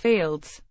fields.